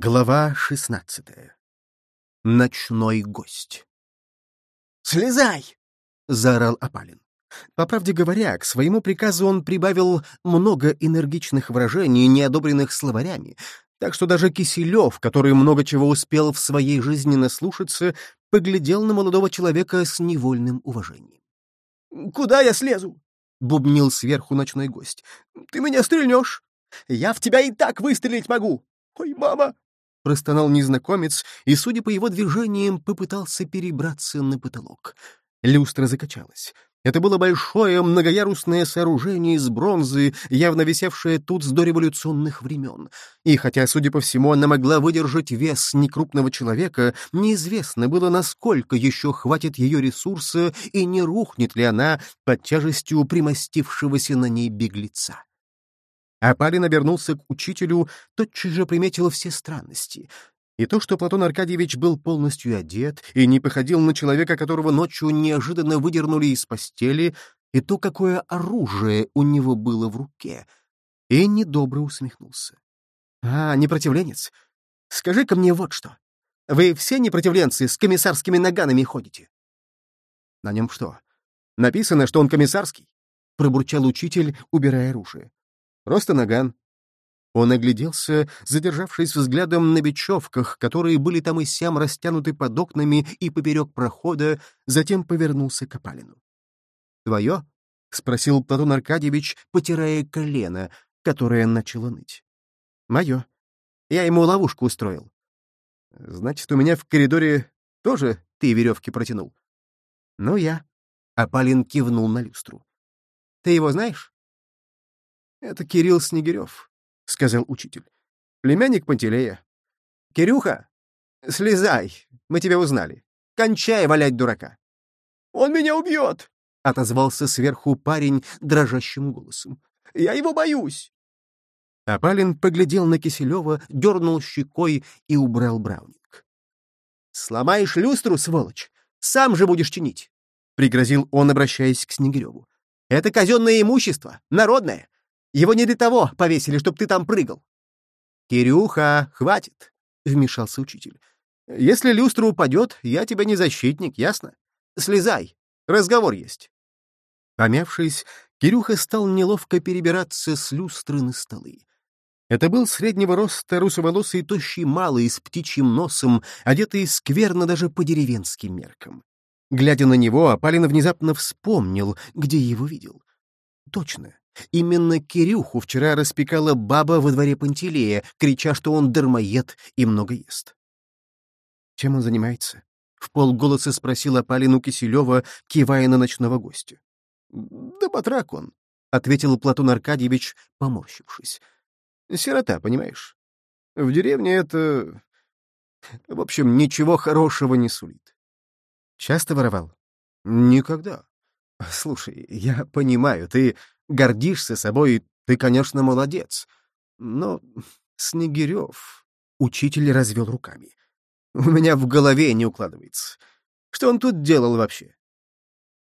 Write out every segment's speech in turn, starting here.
Глава шестнадцатая. Ночной гость. «Слезай!» — заорал Апалин. По правде говоря, к своему приказу он прибавил много энергичных выражений, не одобренных словарями, так что даже Киселев, который много чего успел в своей жизни наслушаться, поглядел на молодого человека с невольным уважением. «Куда я слезу?» — бубнил сверху ночной гость. «Ты меня стрельнешь! Я в тебя и так выстрелить могу! Ой, мама!» — простонал незнакомец и, судя по его движениям, попытался перебраться на потолок. Люстра закачалась. Это было большое многоярусное сооружение из бронзы, явно висевшее тут с дореволюционных времен. И хотя, судя по всему, она могла выдержать вес некрупного человека, неизвестно было, насколько еще хватит ее ресурса и не рухнет ли она под тяжестью примостившегося на ней беглеца. А парень обернулся к учителю, тотчас же приметил все странности. И то, что Платон Аркадьевич был полностью одет и не походил на человека, которого ночью неожиданно выдернули из постели, и то, какое оружие у него было в руке. И недобро усмехнулся. «А, непротивленец? Скажи-ка мне вот что. Вы все непротивленцы с комиссарскими наганами ходите?» «На нем что? Написано, что он комиссарский?» — пробурчал учитель, убирая оружие. Просто наган. Он огляделся, задержавшись взглядом на бечевках, которые были там и сям растянуты под окнами и поперек прохода, затем повернулся к опалину. «Твое?» — спросил Платон Аркадьевич, потирая колено, которое начало ныть. «Мое. Я ему ловушку устроил». «Значит, у меня в коридоре тоже ты веревки протянул?» «Ну, я». Апалин кивнул на люстру. «Ты его знаешь?» «Это Кирилл Снегирев», — сказал учитель. «Племянник Пантелея». «Кирюха, слезай, мы тебя узнали. Кончай валять дурака». «Он меня убьет!» — отозвался сверху парень дрожащим голосом. «Я его боюсь!» Апалин поглядел на Киселева, дернул щекой и убрал браунинг. «Сломаешь люстру, сволочь! Сам же будешь чинить!» — пригрозил он, обращаясь к Снегиреву. «Это казенное имущество, народное. Его не для того повесили, чтоб ты там прыгал. — Кирюха, хватит, — вмешался учитель. — Если люстра упадет, я тебе не защитник, ясно? Слезай, разговор есть. Помявшись, Кирюха стал неловко перебираться с люстры на столы. Это был среднего роста русоволосый тощий малый с птичьим носом, одетый скверно даже по деревенским меркам. Глядя на него, Апалин внезапно вспомнил, где его видел. Точно, Именно Кирюху вчера распекала баба во дворе Пантелея, крича, что он дармоед и много ест. «Чем он занимается?» — в полголоса спросила Полину Киселева, кивая на ночного гостя. «Да батрак он», — ответил Платон Аркадьевич, поморщившись. «Сирота, понимаешь? В деревне это... В общем, ничего хорошего не сулит». «Часто воровал?» «Никогда. Слушай, я понимаю, ты Гордишься собой, ты, конечно, молодец. Но Снегирев... Учитель развел руками. У меня в голове не укладывается. Что он тут делал вообще?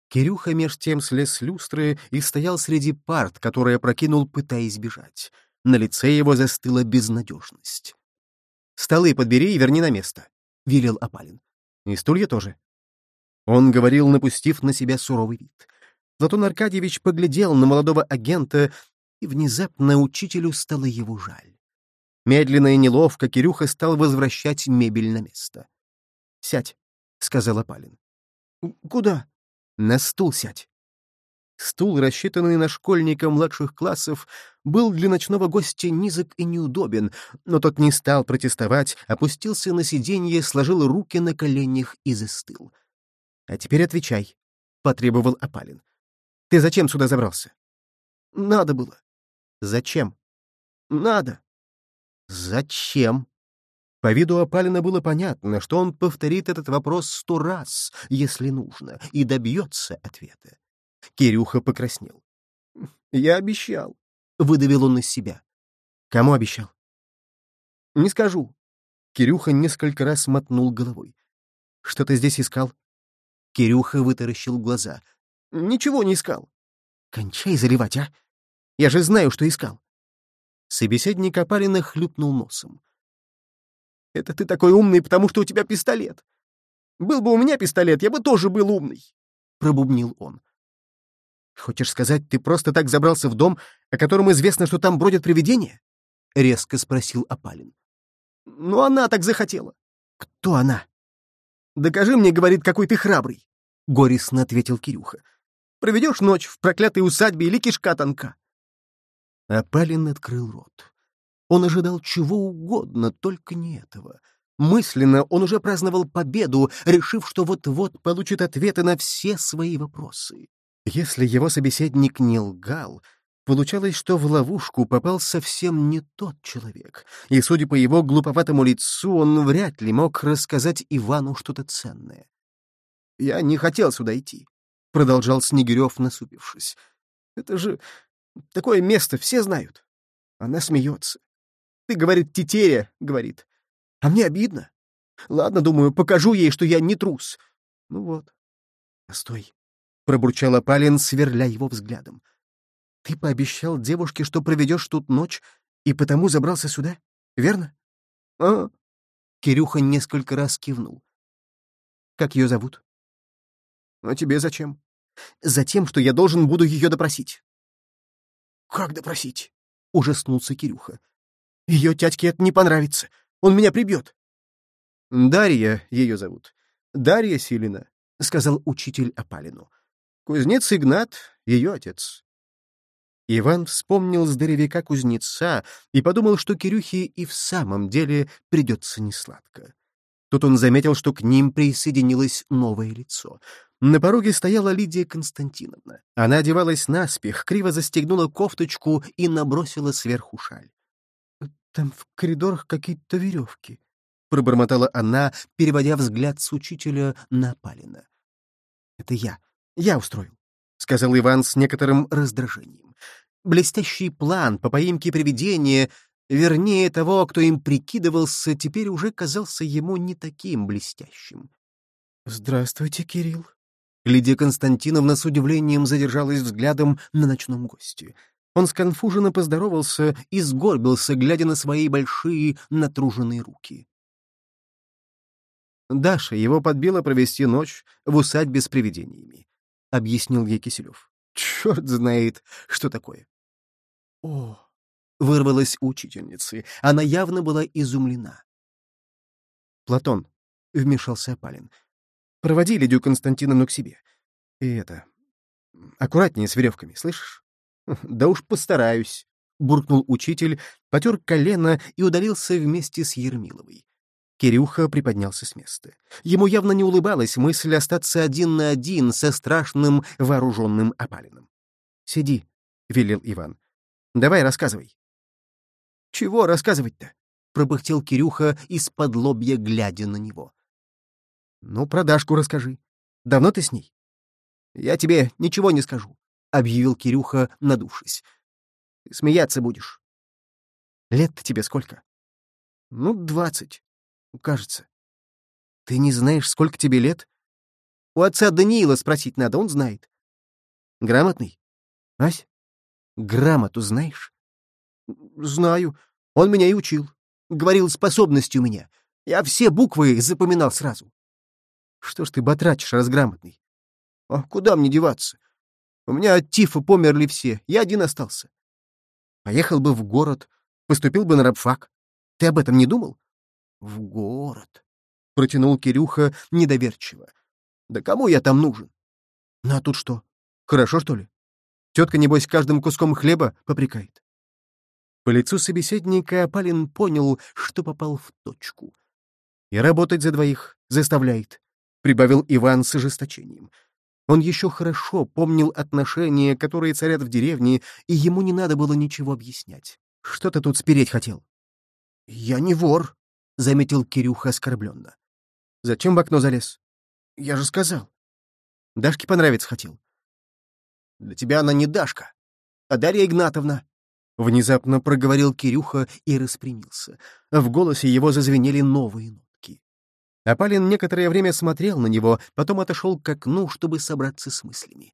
Кирюха меж тем слез с люстры и стоял среди парт, которые прокинул, пытаясь бежать. На лице его застыла безнадежность. «Столы подбери и верни на место», — велел Апалин. «И стулья тоже». Он говорил, напустив на себя суровый вид. Платон Аркадьевич поглядел на молодого агента, и внезапно учителю стало его жаль. Медленно и неловко Кирюха стал возвращать мебель на место. «Сядь», — сказал Апалин. «Куда?» «На стул сядь». Стул, рассчитанный на школьника младших классов, был для ночного гостя низок и неудобен, но тот не стал протестовать, опустился на сиденье, сложил руки на коленях и застыл. «А теперь отвечай», — потребовал Апалин. Ты зачем сюда забрался? Надо было. Зачем? Надо. Зачем? По виду Апалина было понятно, что он повторит этот вопрос сто раз, если нужно, и добьется ответа. Кирюха покраснел. «Я обещал», — выдавил он из себя. «Кому обещал?» «Не скажу». Кирюха несколько раз мотнул головой. «Что ты здесь искал?» Кирюха вытаращил глаза. Ничего не искал. Кончай заливать, а! Я же знаю, что искал. Собеседник Апарина хлюпнул носом. Это ты такой умный, потому что у тебя пистолет. Был бы у меня пистолет, я бы тоже был умный, — пробубнил он. Хочешь сказать, ты просто так забрался в дом, о котором известно, что там бродят привидения? — резко спросил Апалин. Ну, она так захотела. Кто она? Докажи мне, говорит, какой ты храбрый, — горестно ответил Кирюха. Проведешь ночь в проклятой усадьбе или кишка тонка. Апалин открыл рот. Он ожидал чего угодно, только не этого. Мысленно он уже праздновал победу, решив, что вот-вот получит ответы на все свои вопросы. Если его собеседник не лгал, получалось, что в ловушку попал совсем не тот человек, и, судя по его глуповатому лицу, он вряд ли мог рассказать Ивану что-то ценное. «Я не хотел сюда идти», — продолжал Снегирев, насупившись. «Это же такое место, все знают». Она смеется. «Ты, — говорит, — тетеря, — говорит. А мне обидно. Ладно, думаю, покажу ей, что я не трус. Ну вот. Постой. — пробурчал Апалин, сверля его взглядом. — Ты пообещал девушке, что проведешь тут ночь, и потому забрался сюда, верно? — А? Кирюха несколько раз кивнул. — Как ее зовут? — А тебе зачем? — Затем, что я должен буду ее допросить. — Как допросить? — ужаснулся Кирюха. — Ее тятьке это не понравится. Он меня прибьет. — Дарья ее зовут. Дарья Силина, — сказал учитель Апалину. Кузнец Игнат — ее отец. Иван вспомнил здоровяка-кузнеца и подумал, что Кирюхе и в самом деле придется несладко. Тут он заметил, что к ним присоединилось новое лицо. На пороге стояла Лидия Константиновна. Она одевалась наспех, криво застегнула кофточку и набросила сверху шаль. «Там в коридорах какие-то веревки», — пробормотала она, переводя взгляд с учителя на Палина. «Это я», я устроил, — сказал Иван с некоторым раздражением. Блестящий план по поимке привидения, вернее того, кто им прикидывался, теперь уже казался ему не таким блестящим. «Здравствуйте, Кирилл». Лидия Константиновна с удивлением задержалась взглядом на ночном госте. Он сконфуженно поздоровался и сгорбился, глядя на свои большие натруженные руки. Даша его подбила провести ночь в усадьбе с привидениями объяснил ей Киселев. Черт знает, что такое. О, вырвалась учительницы. Она явно была изумлена. Платон, — вмешался Апалин, — проводи Лидию Константиновну к себе. И это... Аккуратнее с веревками, слышишь? Да уж постараюсь, — буркнул учитель, потер колено и удалился вместе с Ермиловой. Кирюха приподнялся с места. Ему явно не улыбалась мысль остаться один на один со страшным вооруженным опалином. «Сиди», — велел Иван. «Давай рассказывай». «Чего рассказывать-то?» — пробыхтел Кирюха из-под лобья, глядя на него. «Ну, про Дашку расскажи. Давно ты с ней?» «Я тебе ничего не скажу», — объявил Кирюха, надувшись. «Смеяться будешь». «Лет тебе сколько?» «Ну, двадцать». Кажется. Ты не знаешь, сколько тебе лет? У отца Даниила спросить надо, он знает. Грамотный? Ась? Грамоту знаешь? Знаю. Он меня и учил. Говорил, способности у меня. Я все буквы запоминал сразу. Что ж ты батрачишь, разграмотный? А куда мне деваться? У меня от тифа померли все, я один остался. Поехал бы в город, поступил бы на рабфак. Ты об этом не думал? В город. Протянул Кирюха недоверчиво. Да кому я там нужен? Ну а тут что? Хорошо, что ли? Тетка, небось, каждым куском хлеба попрекает. По лицу собеседника Палин понял, что попал в точку. И работать за двоих заставляет, — прибавил Иван с ожесточением. Он еще хорошо помнил отношения, которые царят в деревне, и ему не надо было ничего объяснять. Что ты тут спереть хотел? — Я не вор, — заметил Кирюха оскорбленно. «Зачем в окно залез? Я же сказал. Дашке понравиться хотел». «Для тебя она не Дашка, а Дарья Игнатовна», — внезапно проговорил Кирюха и распрямился. В голосе его зазвенели новые нотки. Апалин некоторое время смотрел на него, потом отошел к окну, чтобы собраться с мыслями.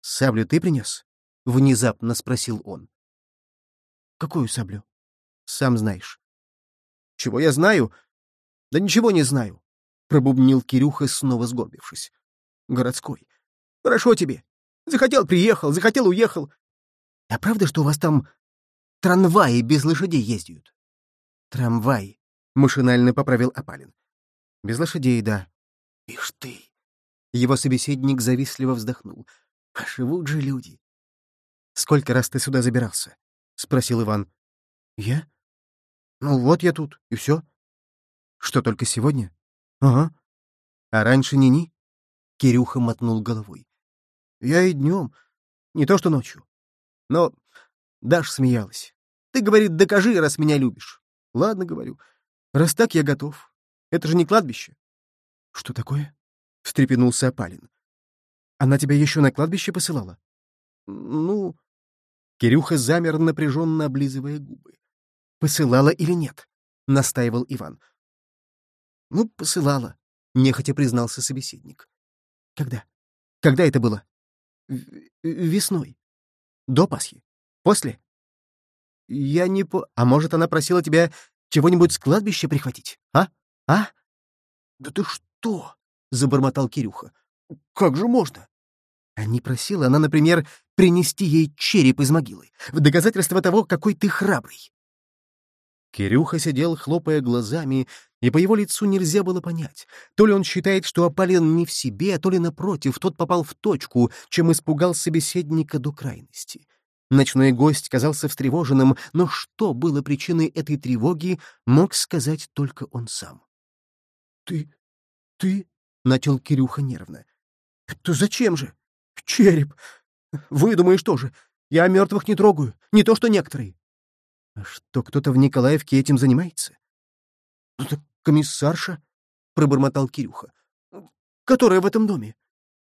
«Саблю ты принес?» — внезапно спросил он. «Какую саблю?» «Сам знаешь». Чего я знаю? Да ничего не знаю, — пробубнил Кирюха, снова сгорбившись. Городской. Хорошо тебе. Захотел — приехал, захотел — уехал. А правда, что у вас там трамваи без лошадей ездят? Трамваи, — машинально поправил Апалин. Без лошадей, да. Ишь ты! Его собеседник завистливо вздохнул. А живут же люди. Сколько раз ты сюда забирался? — спросил Иван. Я? Ну вот я тут, и все. Что, только сегодня? Ага. А раньше ни-ни? Кирюха мотнул головой. Я и днем, не то что ночью. Но Даш смеялась. Ты, говорит, докажи, раз меня любишь. Ладно, говорю. Раз так, я готов. Это же не кладбище. Что такое? Встрепенулся Апалин. Она тебя еще на кладбище посылала? Ну... Кирюха замер, напряженно облизывая губы. «Посылала или нет?» — настаивал Иван. «Ну, посылала», — нехотя признался собеседник. «Когда? Когда это было?» «Весной. До Пасхи. После?» «Я не по... А может, она просила тебя чего-нибудь с кладбища прихватить? А? А?» «Да ты что?» — забормотал Кирюха. «Как же можно?» Не просила она, например, принести ей череп из могилы, в доказательство того, какой ты храбрый. Кирюха сидел, хлопая глазами, и по его лицу нельзя было понять, то ли он считает, что опален не в себе, то ли, напротив, тот попал в точку, чем испугал собеседника до крайности. Ночной гость казался встревоженным, но что было причиной этой тревоги, мог сказать только он сам. «Ты... ты...» — начал Кирюха нервно. «Это зачем же? Череп! Выдумаешь тоже. Я мертвых не трогаю, не то что некоторые. А что, кто-то в Николаевке этим занимается? Ну комиссарша, — пробормотал Кирюха, — которая в этом доме.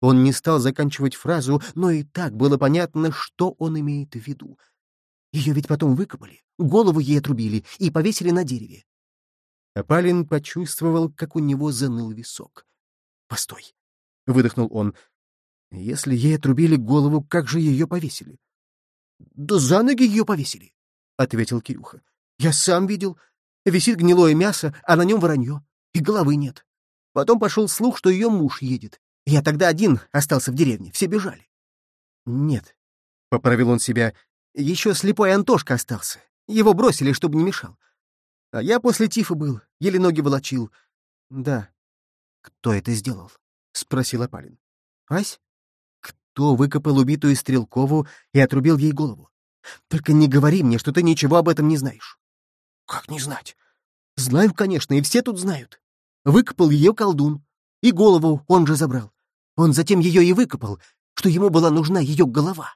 Он не стал заканчивать фразу, но и так было понятно, что он имеет в виду. Ее ведь потом выкопали, голову ей отрубили и повесили на дереве. Апалин почувствовал, как у него заныл висок. «Постой!» — выдохнул он. «Если ей отрубили голову, как же ее повесили?» «Да за ноги ее повесили!» ответил Кирюха. «Я сам видел. Висит гнилое мясо, а на нем воронье. И головы нет. Потом пошел слух, что ее муж едет. Я тогда один остался в деревне, все бежали». «Нет», — поправил он себя, — «еще слепой Антошка остался. Его бросили, чтобы не мешал. А я после тифа был, еле ноги волочил. Да. Кто это сделал? — спросил Апалин. Ась? Кто выкопал убитую Стрелкову и отрубил ей голову? Только не говори мне, что ты ничего об этом не знаешь. Как не знать? Знаю, конечно, и все тут знают. Выкопал ее колдун. И голову он же забрал. Он затем ее и выкопал, что ему была нужна ее голова.